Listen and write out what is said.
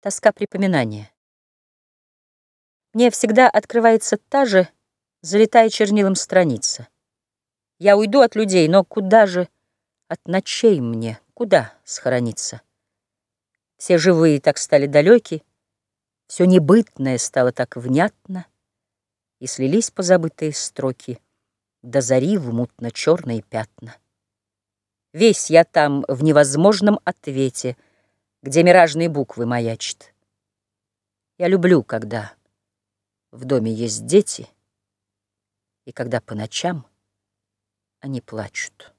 Тоска припоминания. Мне всегда открывается та же, залитая чернилом страница. Я уйду от людей, но куда же от ночей мне, куда схорониться? Все живые так стали далеки, все небытное стало так внятно, и слились позабытые строки до зари в мутно-черные пятна. Весь я там в невозможном ответе — где миражные буквы маячат. Я люблю, когда в доме есть дети, и когда по ночам они плачут.